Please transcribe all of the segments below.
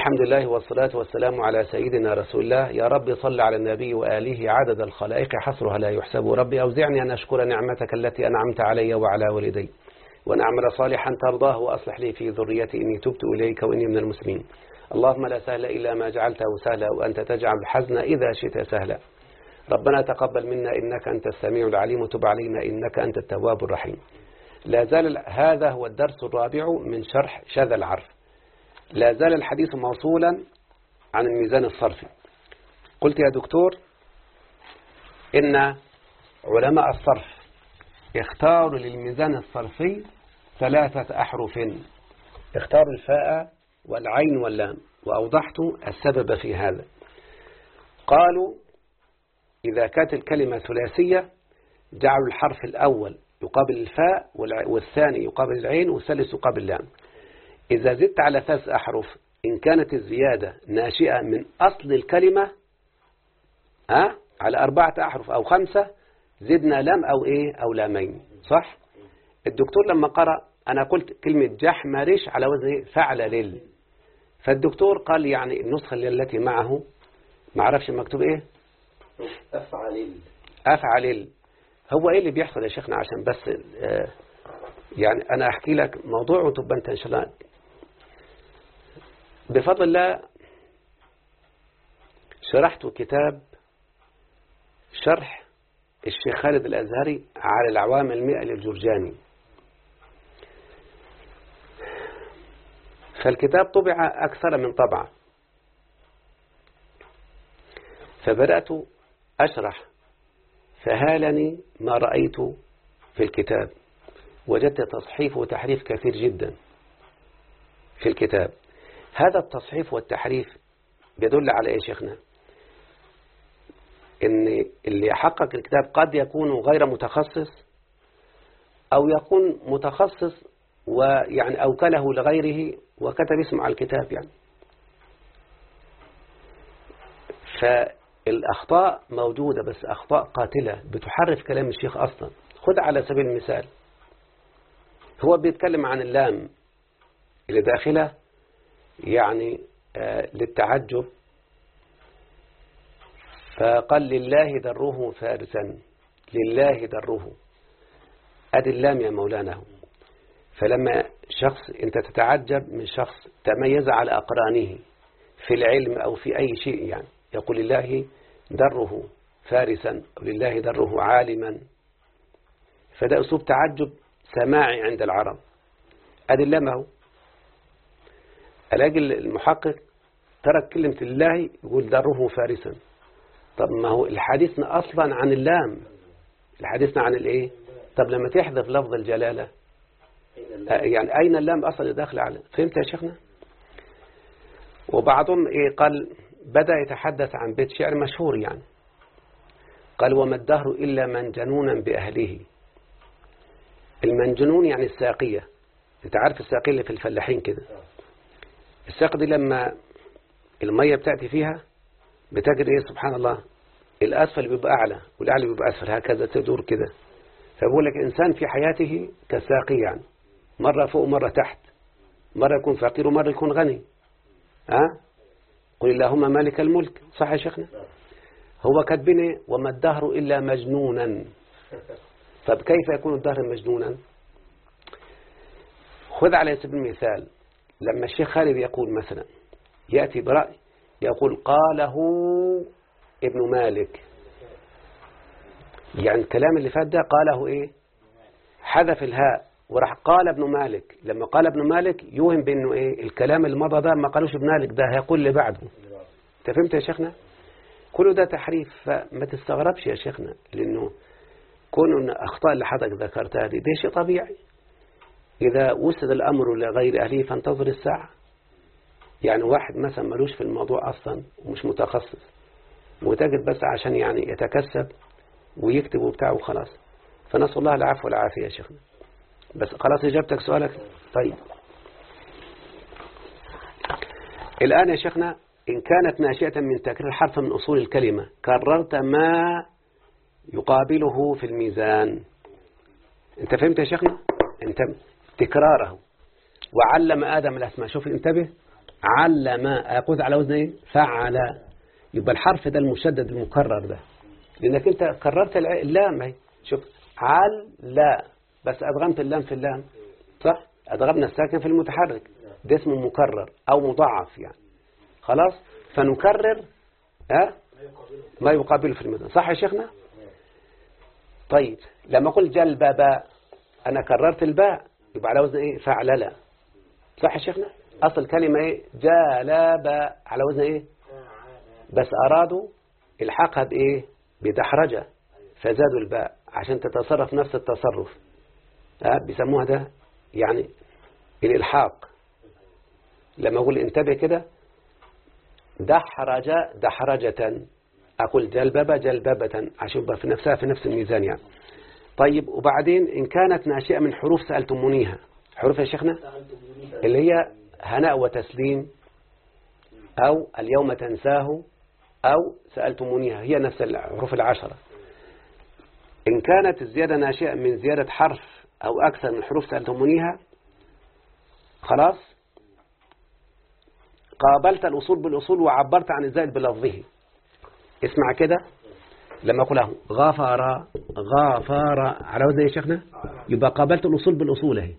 الحمد لله والصلاة والسلام على سيدنا رسول الله. يا رب صل على النبي وآله عدد الخلائق حصرها لا يحسب. ربي أوزعني أن أشكر نعمتك التي أنعمت علي وعلى والدي وأن أعمل صالحا ترضاه وأصلح لي في ذريتي. إني تبت إليك وإني من المسلمين. اللهم لا سهل إلا ما جعلته سهلا وأنت تجعل الحزن إذا شئت سهلا. ربنا تقبل منا إنك أنت السميع العليم وتب علينا إنك أنت التواب الرحيم. لا زال هذا هو الدرس الرابع من شرح شذا العرف. لا زال الحديث موصولا عن الميزان الصرفي. قلت يا دكتور إن علماء الصرف اختاروا للميزان الصرفي ثلاثة أحرف. اختاروا الفاء والعين واللام وأوضحت السبب في هذا. قالوا إذا كانت الكلمة ثلاثية جعلوا الحرف الأول يقابل الفاء والثاني يقابل العين والثالث يقابل اللام. إذا زدت على ثلاث أحرف إن كانت الزيادة ناشئة من أصل الكلمة ها على أربعة أحرف أو خمسة زدنا لام أو إيه أو لامين صح؟ الدكتور لما قرأ أنا قلت كلمة جحمرش على وزن فعل لل. فالدكتور قال يعني النسخة التي معه ما عرفش مكتوب إيه؟ أفعل أفعل هو إيه اللي بيحصل يا شيخنا؟ عشان بس آه يعني أنا أحكي لك موضوع وتبقى أنت إن شاء الله بفضل الله شرحت كتاب شرح الشيخ خالد الأزهري على العوام المئة للجرجاني. فالكتاب طبع أكثر من طبعة. فبدأت أشرح فهالني ما رأيت في الكتاب. وجدت تصحيف وتحريف كثير جدا في الكتاب. هذا التصحيف والتحريف يدل على إيه شيخنا؟ إن اللي يحقق الكتاب قد يكون غير متخصص أو يكون متخصص ويعني أوكله لغيره وكتب اسمه على الكتاب يعني. فالأخطاء موجودة بس أخطاء قاتلة بتحرف كلام الشيخ أصلا. خد على سبيل المثال هو بيتكلم عن اللام اللي داخلة يعني آه للتعجب. فقال لله دره فارسا لله دره. أدي اللام يا مولانا. فلما شخص أنت تتعجب من شخص تميز على أقرانه في العلم أو في أي شيء يعني يقول لله دره فارسا ولله دره عالما. فده أسلوب تعجب سماعي عند العرب. أدي اللام هو؟ ألاقي المحقق ترك كلمة الله يقول دره فارسا طب ما هو الحديثنا أصلا عن اللام. الحديثنا عن الإيه؟ طب لما تحذف لفظ الجلالة. يعني أين اللام أصلا داخل على؟ فهمت يا شيخنا؟ وبعضهم إيه قال بدأ يتحدث عن بيت شعر مشهور يعني. قال وما الدهر إلا من جنونا بأهله. المنجنون يعني الساقية. أنت عارف الساقية اللي في الفلاحين كده. الساق دي لما المية بتأتي فيها بتجد إيه؟ سبحان الله الأسفل بيبقى أعلى والأعلى بيبقى أسفل هكذا تدور كده. فبقول لك إنسان في حياته كساقي يعني مرة فوق ومرة تحت مرة يكون فقير ومرة يكون غني. ها؟ قل اللهم مالك الملك. صح يا شيخنا؟ هو كاتبين وما الدهر إلا مجنونا. طب كيف يكون الدهر مجنونا؟ خذ على سبيل المثال. لما الشيخ خالد يقول مثلا يأتي برأي يقول قاله ابن مالك. يعني الكلام اللي فات ده قاله إيه؟ حذف الهاء وراح قال ابن مالك. لما قال ابن مالك يوهم بأنه إيه؟ الكلام اللي مضى ده ما قالوش ابن مالك ده هيقول اللي بعده. أنت فهمت يا شيخنا؟ كله ده تحريف فما تستغربش يا شيخنا لأنه كون أن أخطاء اللي حضرتك ذكرتها دي ده شيء طبيعي. إذا وسد الأمر لغير أهله فانتظر الساعة. يعني واحد مثلا ملوش في الموضوع أصلا ومش متخصص وتجد بس عشان يعني يتكسب ويكتب وبتاع وخلاص. فنسأل الله العفو والعافية يا شيخنا. بس خلاص إجابتك سؤالك؟ طيب. الآن يا شيخنا إن كانت ناشئة من تكرير حرف من أصول الكلمة كررت ما يقابله في الميزان. أنت فهمت يا شيخنا؟ انت تكراره وعلم آدم الأسماء. شوف انتبه. علم أقول على وزن إيه؟ فعل. يبقى الحرف ده المشدد المكرر ده. لأنك أنت كررت اللام أهي. شوف عل لا بس أدغمت اللام في اللام. صح؟ أدغمنا الساكن في المتحرك. ده اسمه مكرر أو مضاعف يعني. خلاص؟ فنكرر ها؟ ما يقابله في المثل صح يا شيخنا؟ طيب لما قلت جلبب أنا كررت الباء. يبقى على وزن إيه؟ فعلل صح يا شيخنا؟ أصل كلمة إيه؟ جلب على وزن إيه؟ بس أرادوا الحاقها بإيه بدحرجة. فزادوا الباء عشان تتصرف نفس التصرف. ها؟ بيسموها ده يعني الإلحاق. لما أقول انتبه كده دحرج دحرجة. أقول جلببة جلببة عشان يبقى في نفسها في نفس الميزان يعني. طيب وبعدين إن كانت ناشئة من حروف سألتمونيها. حروف يا شيخنا؟ اللي هي هناء وتسليم أو اليوم تنساه أو سألتمونيها. هي نفس الحروف العشرة. إن كانت الزيادة ناشئة من زيادة حرف أو أكثر من حروف سألتمونيها خلاص قابلت الأصول بالأصول وعبرت عن الزائد بلفظه. اسمع كده. لما أقول له. غفر غفر على وزن إيه يا شيخنا؟ يبقى قابلت الأصول بالأصول اهي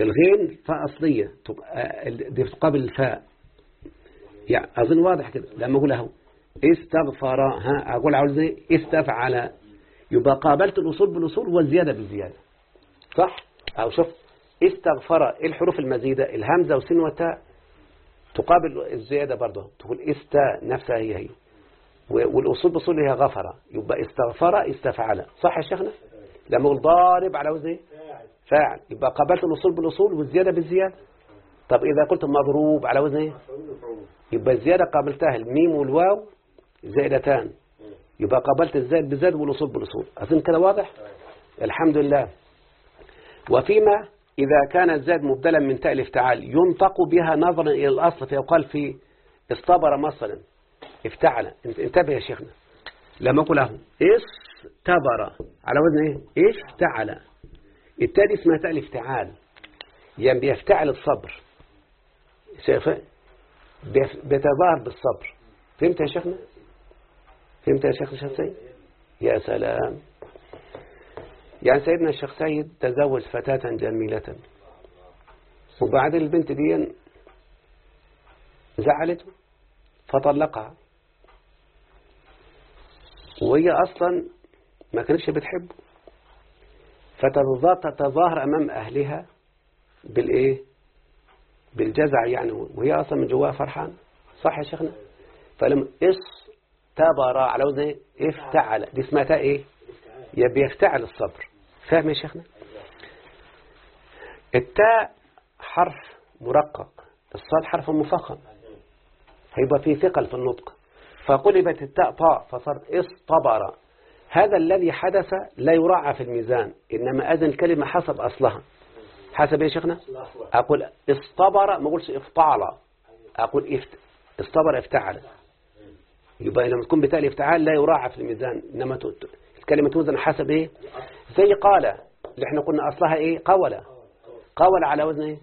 الغين فاء أصلية. تبقى- دي تقابل الفاء. يعني أظن واضح كده. لما أقول له. استغفر. ها أقول عاوز إيه؟ استفعل. يبقى قابلت الأصول بالأصول والزيادة بالزيادة. صح؟ أو شوف. استغفر. إيه الحروف المزيدة؟ الهمزة والسين والتاء. تقابل الزيادة برضه. تقول استا نفسها هي هي. والأصول بصول هي غفر. يبقى استغفر استفعل. صح يا شيخنا؟ لما أقول ضارب على وزن إيه؟ فاعل. يبقى قابلت الأصول بالأصول والزيادة بالزيادة. طب إذا قلت مضروب على وزن إيه؟ يبقى الزيادة قابلتها الميم والواو زائدتان. يبقى قابلت الزائد بالزائد والأصول بالأصول. أظن كده واضح؟ الحمد لله. وفيما إذا كان الزائد مبدلا من تاء الافتعال ينطق بها نظرا إلى الأصل فيقال في اصطبر مثلا افتعل. انت- انتبه يا شيخنا. لما أقول له. استبر على وزن إيه؟ افتعل. التاء دي اسمها تاء الافتعال يعني بيفتعل الصبر. شايفة؟ بيف- بيتظاهر بالصبر. فهمت يا شيخنا؟ فهمت يا شيخ الشيخ سيد؟ يا سلام. يعني سيدنا الشيخ سيد تزوج فتاة جميلة. وبعدين البنت دي زعلته فطلقها. وهي أصلا ما كانتش بتحبه. فتتظاهر أمام أهلها بالإيه؟ بالجزع يعني. وهي أصلا من جواها فرحان. صح يا شيخنا؟ فلما استبر على وزن؟ افتعل. دي اسمها تاء إيه؟ يبقى يفتعل الصبر. فاهم يا شيخنا؟ التاء حرف مرقق. الصاد حرف مفخم هيبقى فيه ثقل في النطق. فقلبت التاء طاء فصار اصطبر. هذا الذي حدث لا يراعى في الميزان إنما أذن الكلمة حسب أصلها. حسب يا شيخنا؟ أقول اصطبر ما أقولش افتعل. أقول افت اصطبر افتعل. يبقى لما تكون بتاء الافتعال لا يراعى في الميزان إنما ت- ت- الكلمة توزن حسب إيه؟ زي قال اللي إحنا قلنا أصلها إيه؟ قول. قول على وزن إيه؟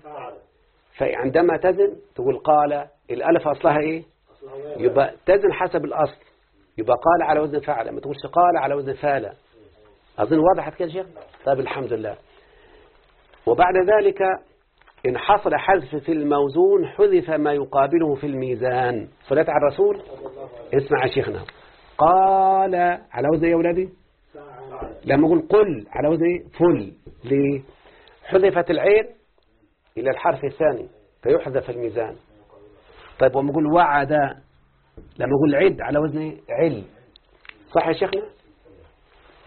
فعندما تزن تقول قال الألف أصلها إيه؟ يبقى تزن حسب الأصل. يبقى قال على وزن فعل ما تقولش قال على وزن فعل أظن وضحت كده شيخ؟ طيب الحمد لله. وبعد ذلك إن حصل حذف في الموزون حذف ما يقابله في الميزان. صلاة على الرسول؟ اسمع يا شيخنا. قال على وزن إيه يا ولادي؟ لما أقول قل على وزن إيه؟ فل. ليه؟ حذفت العين إلى الحرف الثاني فيحذف الميزان. طيب وما أقول وعد لما أقول عد على وزن إيه عل. صح يا شيخنا؟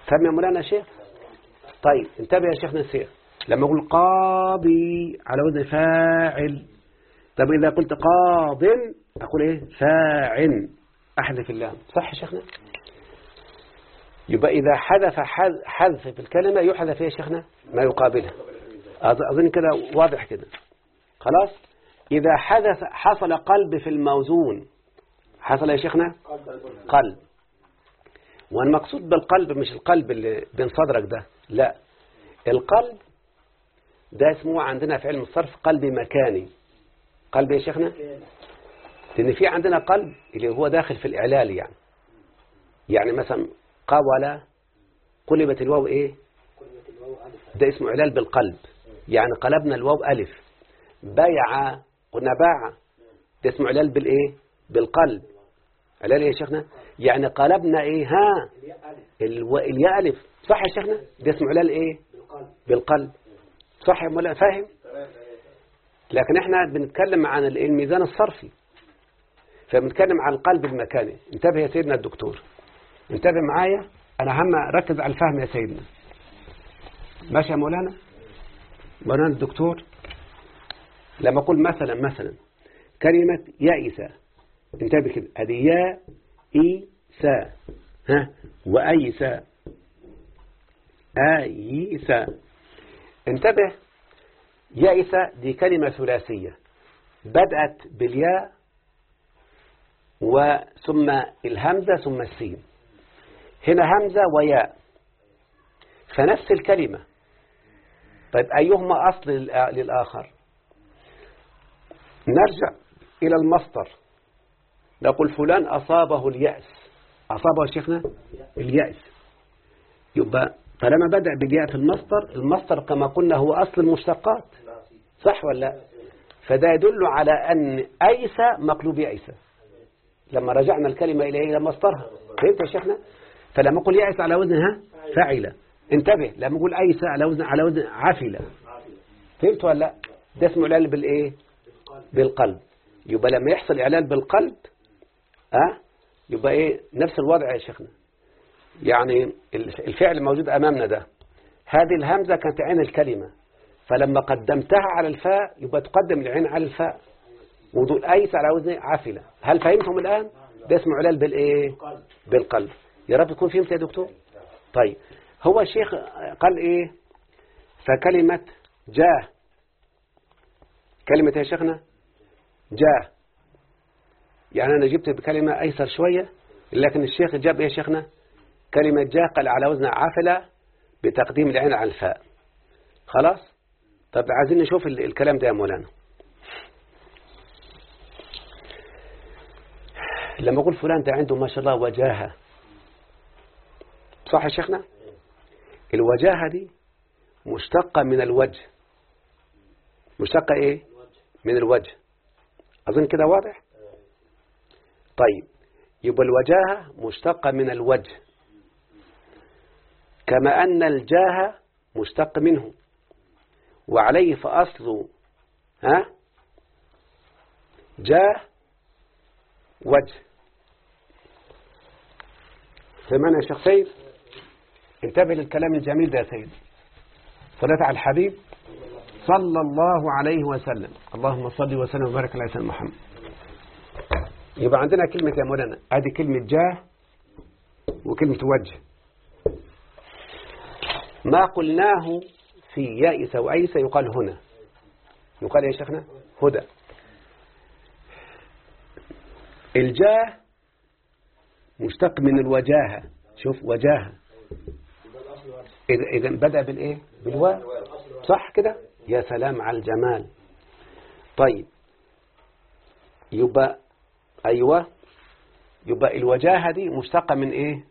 فهم يا مولانا شيخ؟ طيب انتبه يا شيخنا السير. لما أقول قاضي على وزن فاعل. طب إذا قلت قاض أقول إيه؟ فاعل أحذف اللام صح يا شيخنا؟ يبقى إذا حذف حذ- حذف في الكلمة يحذف يا شيخنا؟ ما يقابلها أظ- أظن كده واضح كده. خلاص؟ إذا حدث حصل قلب في الموزون. حصل يا شيخنا؟ قلب. والمقصود بالقلب مش القلب اللي بين صدرك ده لا. القلب ده اسمه عندنا في علم الصرف قلب مكاني. قلب يا شيخنا؟ لأن في عندنا قلب اللي هو داخل في الإعلال يعني. يعني مثلا قول قلبت الواو إيه؟ ده اسمه إعلال بالقلب. يعني قلبنا الواو ألف. بيع قلنا باع ده اسمه إعلال بالإيه؟ بالقلب. إعلال إيه يا شيخنا؟ يعني قلبنا إيه؟ ها. الياء ألف. صح يا شيخنا؟ ده اسمه إعلال إيه؟ بالقلب. صح يا مولانا؟ فاهم؟ لكن إحنا بنتكلم عن الميزان الصرفي. فبنتكلم عن القلب المكاني. انتبه يا سيدنا الدكتور. انتبه معايا. أنا هم ركز على الفهم يا سيدنا. ماشي يا مولانا؟ مولانا الدكتور؟ لما أقول مثلا مثلا كلمة يائسة. انتبه كده. هذه يا ها؟ وايسا ايسا انتبه. يائسة دي كلمة ثلاثية. بدأت بالياء وثم الهمزة ثم السين. هنا همزة وياء. فنفس الكلمة. طيب أيهما أصل للآخر؟ نرجع إلى المصدر. نقول فلان أصابه اليأس. أصابه شيخنا؟ اليأس. يبقى طالما بدأ بالياء في المصدر المصدر كما قلنا هو أصل المشتقات. صح ولا لا؟ فده يدل على أن أيس مقلوب يأس لما رجعنا الكلمة إلى إلى مصدرها. فهمت يا شيخنا؟ فلما أقول يأس على وزنها فعل انتبه. لما أقول أيس على وزن على وزن عفل فهمت ولا لا؟ ده اسمه إعلال بالإيه؟ بالقلب. يبقى لما يحصل إعلال بالقلب أه يبقى إيه؟ نفس الوضع يا شيخنا. يعني الفعل موجود أمامنا ده. هذه الهمزة كانت عين الكلمة. فلما قدمتها على الفاء يبقى تقدم العين على الفاء. ودول أيس على وزن عافلة. هل فهمتم الآن؟ ده اسمه علال بالإيه بالقلب. يا رب تكون فهمت يا دكتور. طيب هو الشيخ قال إيه؟ فكلمة جاه كلمة يا شيخنا؟ جاه يعني أنا جبت بكلمة أيسر شوية لكن الشيخ جاب يا شيخنا كلمة جاه قال على وزن عافلة بتقديم العين على الفاء. خلاص؟ طب عايزين نشوف الكلام ده يا مولانا. لما أقول فلان ده عنده ما شاء الله وجاهة. صح يا شيخنا؟ الوجاهة دي مشتقة من الوجه. مشتقة إيه؟ من الوجه. أظن كده واضح؟ طيب يبقى الوجاهة مشتقة من الوجه كما أن الجاه مشتق منه وعليه فأصل ها؟ جاه وجه. سمعنا يا شيخ سيد؟ انتبه للكلام الجميل ده يا سيد. صلاة على الحبيب. صلى الله عليه وسلم. اللهم صل وسلم وبارك على سيدنا محمد. يبقى عندنا كلمة يا مولانا. أدي كلمة جاه وكلمة وجه. ما قلناه في يائس وأيس يقال هنا. يقال يا شيخنا؟ هدى. الجاه مشتق من الوجاهة شوف وجاهة إذا بدأ بالإيه؟ بالواو. صح كده؟ يا سلام على الجمال. طيب. يبقى أيوة. يبقى الوجاهة دي مشتقة من إيه؟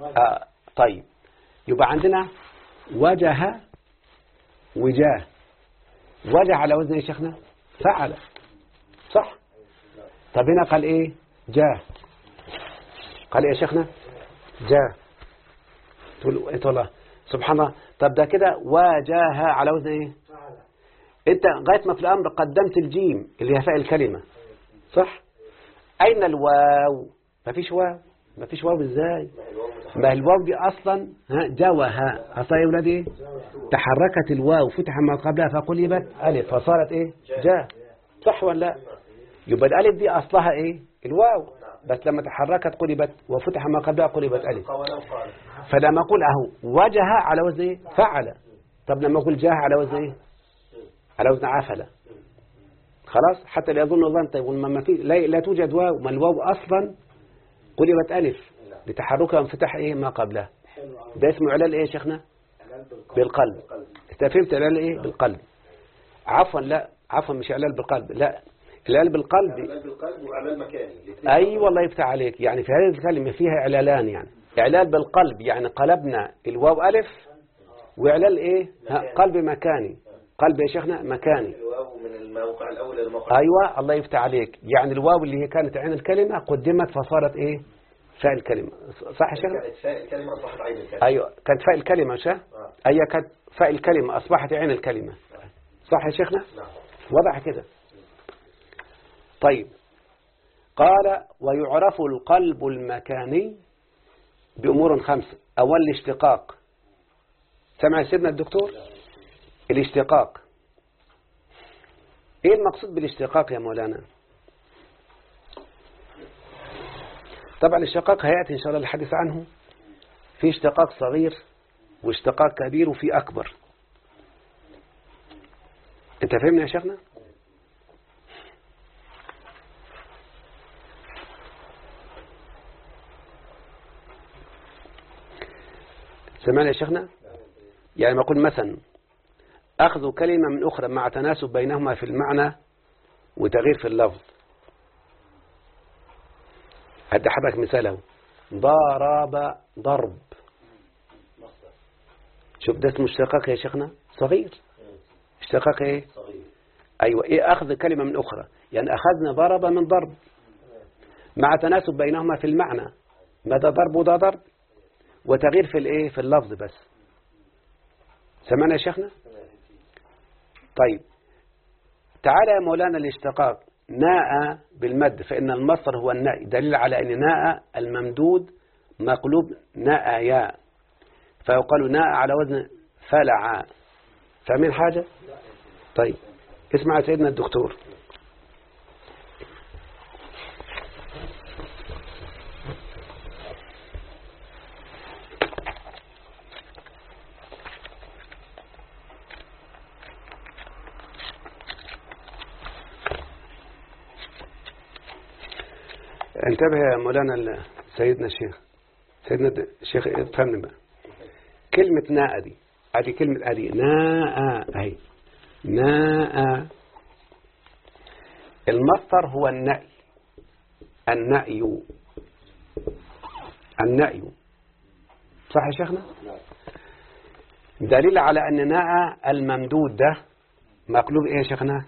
آه طيب. يبقى عندنا وجه وجاه. وجه على وزن إيه شيخنا؟ فعل. صح. طب هنا قال إيه؟ جاه. قال إيه يا شيخنا؟ جاه. تقول والله سبحان الله. طب ده كده واجاه على وزن إيه؟ أنت غاية ما في الأمر قدمت الجيم اللي هي فاء الكلمة صح؟ أين الواو؟ ما فيش واو. ما فيش واو إزاي؟ ما الواو دي أصلا ها جوها أصلا يا ولادي إيه؟ تحركت الواو فتح ما قبلها فقلبت ألف فصارت إيه؟ جاه. صح ولا لا؟ يبقى الألف دي أصلها إيه؟ الواو. بس لما تحركت قلبت وفتح ما قبلها قلبت ألف. فلما أقول أهو وجه على وزن إيه فعل. طب لما أقول جاه على وزن إيه على وزن عفل. خلاص؟ حتى لا يظن الظن طيب ما في لا, لا توجد واو ما الواو أصلا قلبت ألف. لتحركها وانفتح إيه؟ ما قبلها. ده اسمه علال إيه يا شيخنا؟ بالقلب. أنت فهمت علال إيه؟ بالقلب. عفوا لا عفوا مش إعلال بالقلب. لا. إعلال بالقلب. إعلال بالقلب وإعلال مكاني. أي والله يفتح عليك. يعني في هذه الكلمة فيها إعلالان يعني. إعلال بالقلب يعني قلبنا الواو ألف وإعلال إيه؟ ها قلب مكاني. قلب يا شيخنا مكاني. الواو من الموقع الأول إلى الموقع أيوة الله يفتح عليك. يعني الواو اللي هي كانت عين الكلمة قدمت فصارت إيه؟ فاء الكلمة. صح يا شيخنا؟ كانت فاء الكلمة أصبحت عين الكلمة. أيوة كانت فاء الكلمة مش آه. أي كانت فاء الكلمة أصبحت عين الكلمة. صح يا شيخنا؟ نعم. وضع كده؟ طيب. قال ويعرف القلب المكاني بأمور خمسة أول الاشتقاق. سمع سيدنا الدكتور؟ الاشتقاق. إيه المقصود بالاشتقاق يا مولانا؟ طبعا الاشتقاق هيأتي إن شاء الله الحديث عنه. في اشتقاق صغير واشتقاق كبير وفي أكبر. أنت فهمنا يا شيخنا؟ سمعنا يا شيخنا؟ يعني ما أقول مثلا أخذ كلمة من أخرى مع تناسب بينهما في المعنى وتغيير في اللفظ. هدي حضرتك مثاله؟ ضرب ضرب. شوف ده اسمه اشتقاق يا شيخنا؟ صغير. اشتقاق إيه؟ صغير أيوه. إيه أخذ كلمة من أخرى؟ يعني أخذنا ضرب من ضرب. مع تناسب بينهما في المعنى. ما ده ضرب وده ضرب؟ وتغيير في الايه؟ في اللفظ بس. سمعنا يا شيخنا؟ طيب. تعالى يا مولانا الاشتقاق. ناء بالمد فإن المصدر هو الناء. دليل على أن ناء الممدود مقلوب. ناء ياء. فيقال ناء على وزن فلع. فاهمين حاجة؟ طيب. اسمع يا سيدنا الدكتور. انتبه يا مولانا سيدنا الشيخ سيدنا الشيخ افهمني بقى. كلمة ناء دي ادي كلمة ادي ناء اهي ناء. المصدر هو النأي النأي. النأي. صح يا شيخنا؟ دليل على أن ناء الممدود ده مقلوب إيه يا شيخنا؟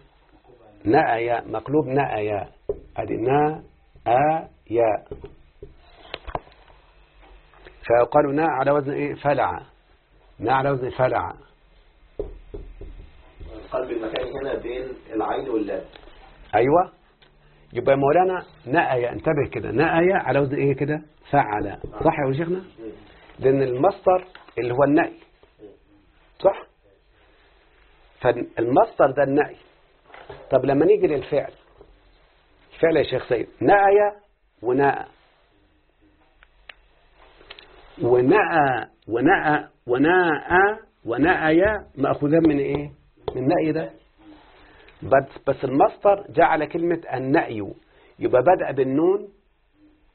نأيا مقلوب نأيا ادي نا آ يا فيقال نا على وزن إيه؟ فلع. نا على وزن فلع. القلب المكاني هنا بين العين واللام. أيوة. يبقى مولانا نأيا انتبه كده. نأيا على وزن إيه كده؟ فعل. صح يا شيخنا؟ لأن المصدر اللي هو النأي. صح؟ فالمصدر ده النأي. طب لما نيجي للفعل الفعل يا شيخ نأي ونأى. ونأى ونأى ونأى ونأي. مأخوذان من إيه؟ من النأي ده. بس بس المصدر جعل كلمة النأي. يبقى بدأ بالنون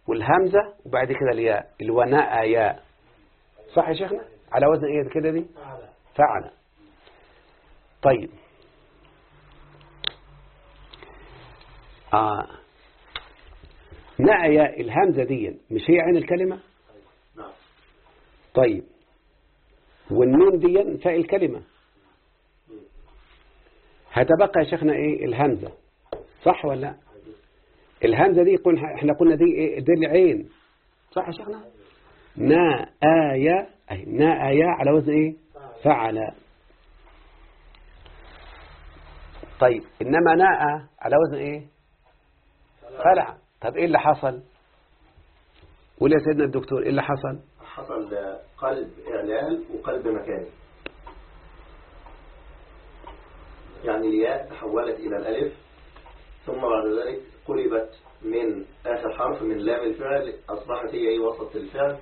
والهمزة وبعد كده الياء. اللي هو نأيا صح يا شيخنا؟ على وزن إيه كده دي؟ فعل. طيب. آه. نأيا الهمزة دي. مش هي عين الكلمة؟ طيب. والنون دي فاء الكلمة. هتبقى يا شيخنا إيه؟ الهمزة. صح ولا لا؟ الهمزة دي قلنا إحنا قلنا دي إيه؟ دي العين. صح يا شيخنا؟ نا آية نا آية على وزن إيه؟ فعل. طيب. إنما ناء على وزن إيه؟ فلع طب إيه اللي حصل؟ قول يا سيدنا الدكتور إيه اللي حصل؟ حصل قلب إعلال وقلب مكاني. يعني الياء تحولت إلى الألف ثم بعد ذلك قلبت من آخر حرف من لام الفعل أصبحت هي أي وسط الفعل.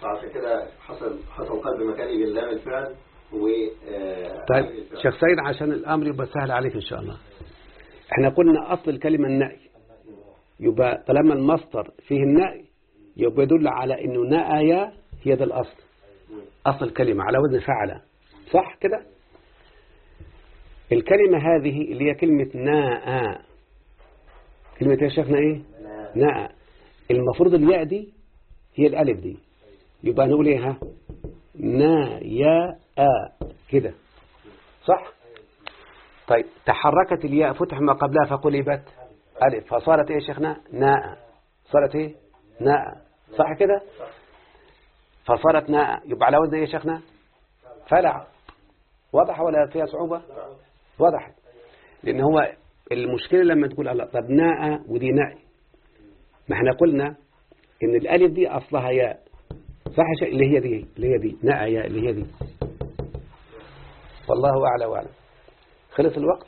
فعشان كده حصل حصل قلب مكاني بين لام الفعل و آه، طيب. شيخ سيد عشان الأمر يبقى سهل عليك إن شاء الله. إحنا قلنا أصل الكلمة النأي. يبقى طالما المصدر فيه النأي يبقى يدل على أنه نأي هي ده الأصل أصل الكلمة على وزن فعل صح كده؟ الكلمة هذه اللي هي كلمة ناء كلمة يا شيخنا إيه؟ ناء المفروض الياء دي هي الألف دي يبقى نقول إيه ها؟ نا يا آ كده صح؟ طيب تحركت الياء فتح ما قبلها فقلبت ألف فصارت إيه يا شيخنا؟ ناء. صارت إيه؟ ناء. صح كده؟ فصارت ناء. يبقى على وزن يا شيخنا؟ فلع. واضح ولا فيها صعوبة؟ وضحت لأن هو المشكلة لما تقول الله طب ناء ودي ناء. ما إحنا قلنا إن الألف دي أصلها ياء. صح شيخ؟ اللي هي دي اللي هي دي. ناء ياء اللي هي دي. والله أعلى وأعلم. خلص الوقت؟